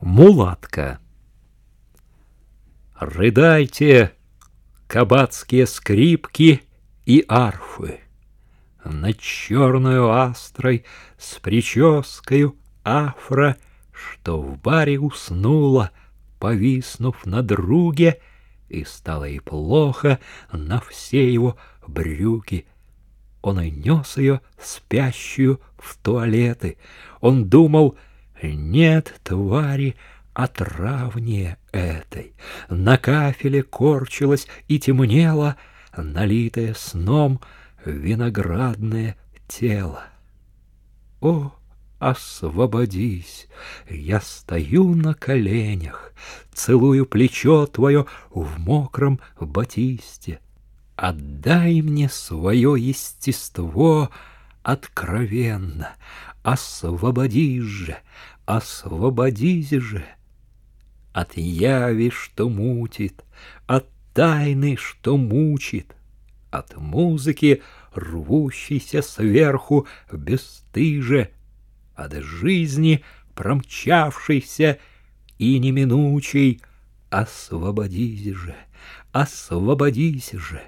Мулатка. Рыдайте, кабацкие скрипки и арфы. Над черную астрой с прическою афра, Что в баре уснула, повиснув на друге, И стало ей плохо на все его брюки. Он и нес ее спящую в туалеты. Он думал, нет твари отравнее этой. На кафеле корчилась и темнело, налитое сном виноградное тело. О, освободись! Я стою на коленях, целую плечо твое в мокром батисте. Отдай мне свое естество откровенно, освободись же, освободись же. От яви, что мутит, от тайны, что мучит, от музыки, рвущейся сверху бесстыже, от жизни, промчавшейся и неминучей, освободись же, освободись же.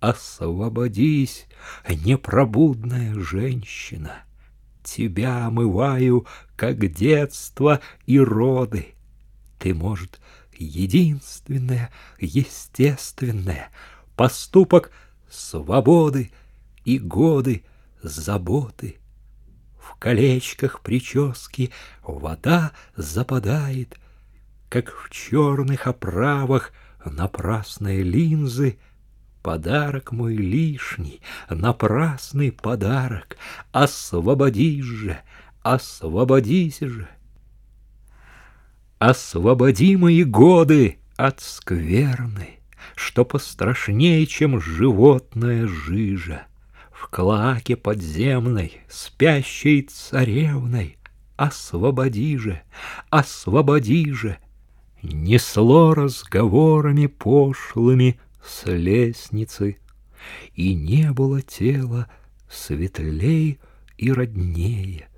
Освободись, непробудная женщина. Тебя омываю, как детство и роды. Ты, может, единственное, естественное, Поступок свободы и годы заботы. В колечках прически вода западает, Как в черных оправах напрасные линзы — Подарок мой лишний, напрасный подарок, Освободись же, освободись же. Освободи мои годы от скверны, Что пострашнее, чем животная жижа. В клаке подземной, спящей царевной, Освободи же, освободи же. Несло разговорами пошлыми с лестницы, И не было тела светлей и роднее,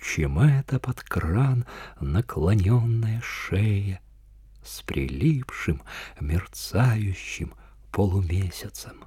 Чем это под кран наклоненная шея С прилипшим мерцающим полумесяцем.